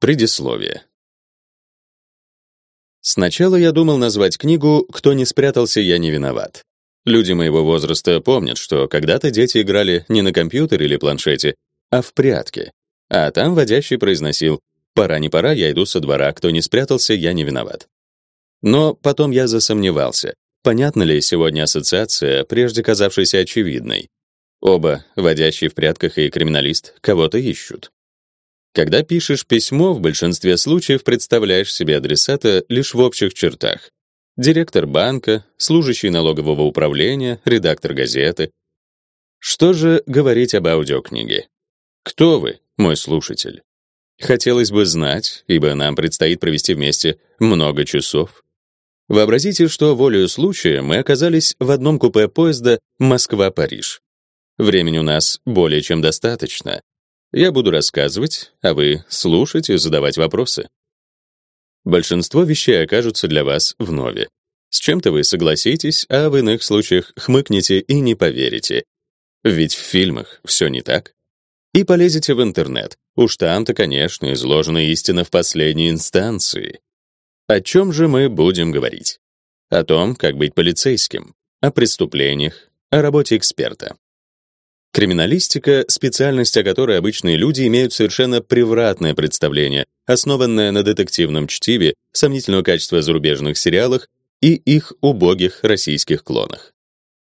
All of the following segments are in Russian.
Предисловие. Сначала я думал назвать книгу «Кто не спрятался, я не виноват». Люди моего возраста помнят, что когда-то дети играли не на компьютере или планшете, а в прятки. А там водящий произносил «Пора не пора, я иду со двора, кто не спрятался, я не виноват». Но потом я засомневался, понятна ли сегодня ассоциация, прежде казавшаяся очевидной. Оба, водящий в прятках и криминалист, кого-то ищут. Когда пишешь письмо, в большинстве случаев представляешь себе адресата лишь в общих чертах. Директор банка, служащий налогового управления, редактор газеты. Что же говорить об аудиокниге? Кто вы, мой слушатель? Хотелось бы знать, ибо нам предстоит провести вместе много часов. Вообразите, что волею случая мы оказались в одном купе поезда Москва-Париж. Времени у нас более чем достаточно, я буду рассказывать, а вы слушать и задавать вопросы. Большинство вещей окажутся для вас вновь. С чем-то вы согласитесь, а в иных случаях хмыкнете и не поверите. Ведь в фильмах все не так. И полезете в интернет. Уж там-то, конечно, изложена истина в последней инстанции. О чем же мы будем говорить? О том, как быть полицейским, о преступлениях, о работе эксперта. Криминалистика — специальность, о которой обычные люди имеют совершенно превратное представление, основанное на детективном чтиве, сомнительного качества зарубежных сериалах и их убогих российских клонах.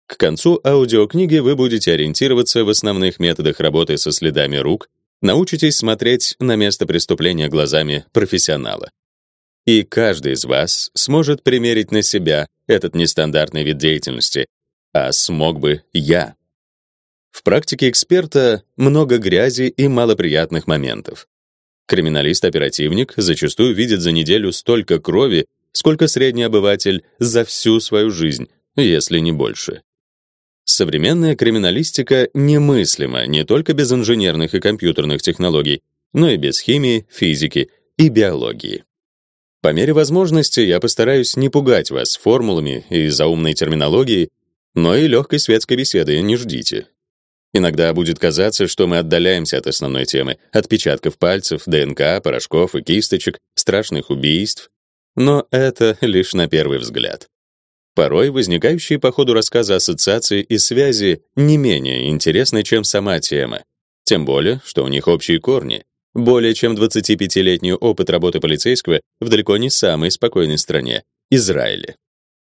К концу аудиокниги вы будете ориентироваться в основных методах работы со следами рук, научитесь смотреть на место преступления глазами профессионала. И каждый из вас сможет примерить на себя этот нестандартный вид деятельности, а смог бы я. В практике эксперта много грязи и малоприятных моментов. Криминалист-оперативник зачастую видит за неделю столько крови, сколько средний обыватель за всю свою жизнь, если не больше. Современная криминалистика немыслима не только без инженерных и компьютерных технологий, но и без химии, физики и биологии. По мере возможности я постараюсь не пугать вас формулами и заумной терминологией, но и легкой светской беседы не ждите. Иногда будет казаться, что мы отдаляемся от основной темы, отпечатков пальцев, ДНК, порошков и кисточек, страшных убийств. Но это лишь на первый взгляд. Порой возникающие по ходу рассказа ассоциации и связи не менее интересны, чем сама тема. Тем более, что у них общие корни. Более чем 25-летний опыт работы полицейского в далеко не самой спокойной стране — Израиле.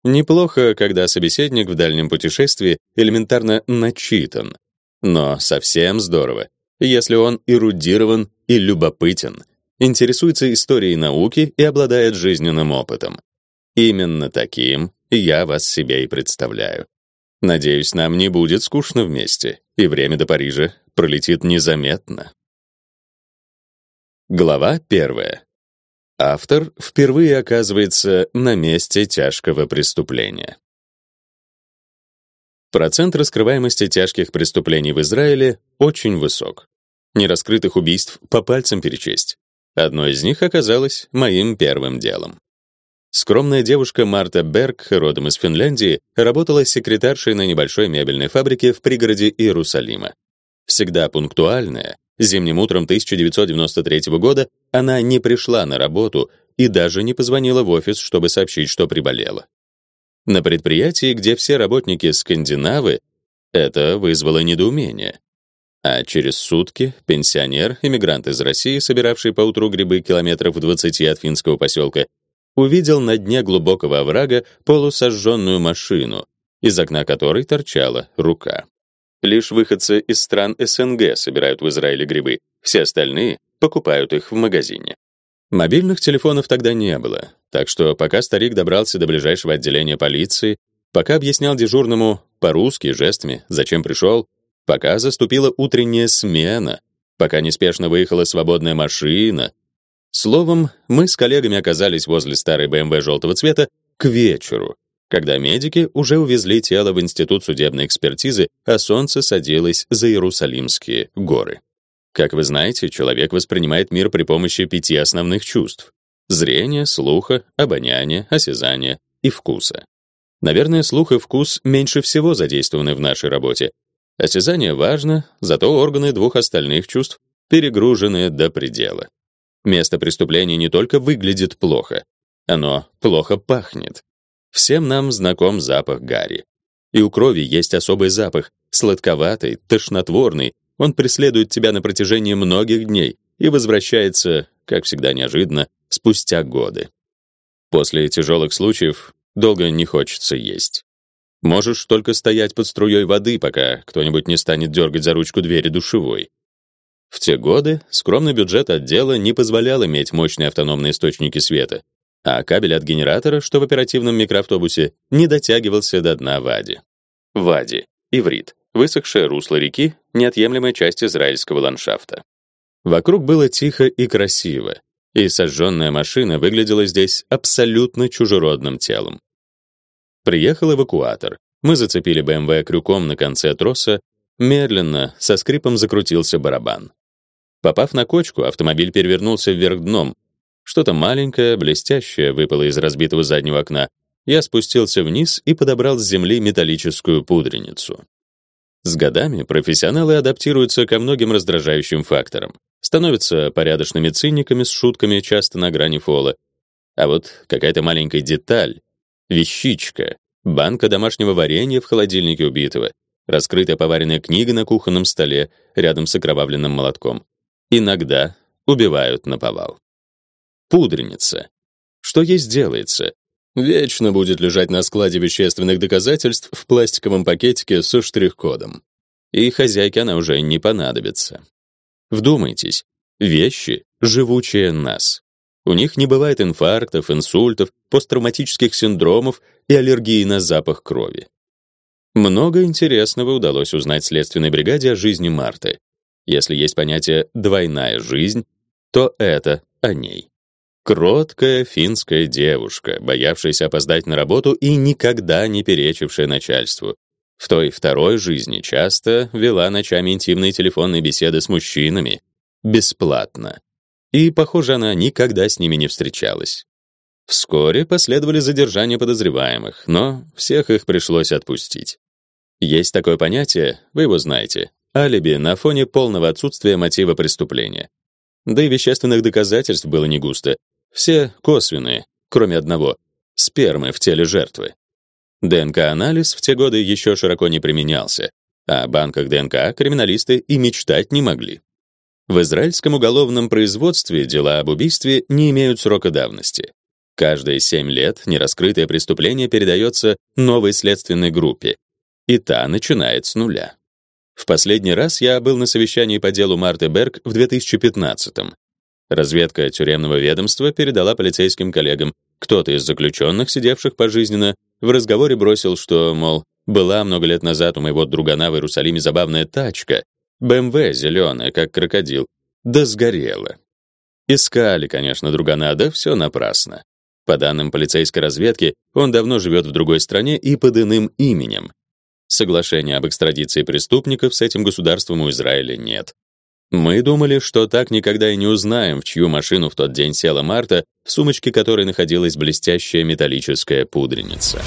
Неплохо, когда собеседник в дальнем путешествии элементарно начитан, но совсем здорово, если он эрудирован и любопытен, интересуется историей науки и обладает жизненным опытом. Именно таким я вас себе и представляю. Надеюсь, нам не будет скучно вместе, и время до Парижа пролетит незаметно. Глава первая. Автор впервые оказывается на месте тяжкого преступления. Процент раскрываемости тяжких преступлений в Израиле очень высок. Нераскрытых убийств по пальцам перечесть. Одно из них оказалось моим первым делом. Скромная девушка Марта Берг, родом из Финляндии, работала секретаршей на небольшой мебельной фабрике в пригороде Иерусалима. Всегда пунктуальная, зимним утром 1993 года она не пришла на работу и даже не позвонила в офис, чтобы сообщить, что приболела. На предприятии, где все работники скандинавы, это вызвало недоумение. А через сутки пенсионер, иммигрант из России, собиравший по утру грибы километров в 20 от финского поселка, увидел на дне глубокого оврага полусожженную машину, из окна которой торчала рука. Лишь выходцы из стран СНГ собирают в Израиле грибы, все остальные покупают их в магазине. Мобильных телефонов тогда не было, так что пока старик добрался до ближайшего отделения полиции, пока объяснял дежурному по-русски жестами, зачем пришел, пока заступила утренняя смена, пока неспешно выехала свободная машина. Словом, мы с коллегами оказались возле старой БМВ желтого цвета к вечеру, когда медики уже увезли тело в Институт судебной экспертизы, а солнце садилось за Иерусалимские горы. Как вы знаете, человек воспринимает мир при помощи пяти основных чувств: зрения, слуха, обоняния, осязания и вкуса. Наверное, слух и вкус меньше всего задействованы в нашей работе. Осязание важно, зато органы двух остальных чувств перегружены до предела. Место преступления не только выглядит плохо, оно плохо пахнет. Всем нам знаком запах гари. И у крови есть особый запах, сладковатый, тошнотворный. Он преследует тебя на протяжении многих дней и возвращается, как всегда неожиданно, спустя годы. После тяжелых случаев долго не хочется есть. Можешь только стоять под струей воды, пока кто-нибудь не станет дергать за ручку двери душевой. В те годы скромный бюджет отдела не позволял иметь мощные автономные источники света, а кабель от генератора, что в оперативном микроавтобусе, не дотягивался до дна Вади. Вади, иврит, высохшее русло реки, неотъемлемая часть израильского ландшафта. Вокруг было тихо и красиво, и сожженная машина выглядела здесь абсолютно чужеродным телом. Приехал эвакуатор. Мы зацепили БМВ крюком на конце троса, медленно, со скрипом закрутился барабан. Попав на кочку, автомобиль перевернулся вверх дном, что-то маленькое, блестящее выпало из разбитого заднего окна. Я спустился вниз и подобрал с земли металлическую пудреницу. С годами профессионалы адаптируются ко многим раздражающим факторам. Становятся порядочными циниками с шутками, часто на грани фола. А вот какая-то маленькая деталь, вещичка, банка домашнего варенья в холодильнике убитого, раскрытая поваренная книга на кухонном столе рядом с окровавленным молотком. Иногда убивают наповал пудреница. Что ей сделается? Вечно будет лежать на складе вещественных доказательств в пластиковом пакетике со штрих-кодом. И хозяйке она уже не понадобится. Вдумайтесь, вещи живучие нас. У них не бывает инфарктов, инсультов, посттравматических синдромов и аллергии на запах крови. Много интересного удалось узнать следственной бригаде о жизни Марты. Если есть понятие двойная жизнь, то это о ней. Кроткая финская девушка, боявшаяся опоздать на работу и никогда не перечившая начальству. В той второй жизни часто вела ночами интимные телефонные беседы с мужчинами бесплатно. И, похоже, она никогда с ними не встречалась. Вскоре последовали задержания подозреваемых, но всех их пришлось отпустить. Есть такое понятие, вы его знаете, алиби на фоне полного отсутствия мотива преступления. Да и вещественных доказательств было не густо, все косвенные, кроме одного — спермы в теле жертвы. ДНК-анализ в те годы еще широко не применялся, а о банках ДНК криминалисты и мечтать не могли. В израильском уголовном производстве дела об убийстве не имеют срока давности. Каждые 7 лет нераскрытое преступление передается новой следственной группе, и та начинает с нуля. В последний раз я был на совещании по делу Марты Берг в 2015 -м. Разведка тюремного ведомства передала полицейским коллегам. Кто-то из заключенных, сидевших пожизненно, в разговоре бросил, что, мол, была много лет назад у моего другана в Иерусалиме забавная тачка, БМВ зеленая, как крокодил, да сгорела. Искали, конечно, другана, да все напрасно. По данным полицейской разведки, он давно живет в другой стране и под иным именем. Соглашения об экстрадиции преступников с этим государством у Израиля нет. Мы думали, что так никогда и не узнаем, в чью машину в тот день села Марта, в сумочке которой находилась блестящая металлическая пудреница.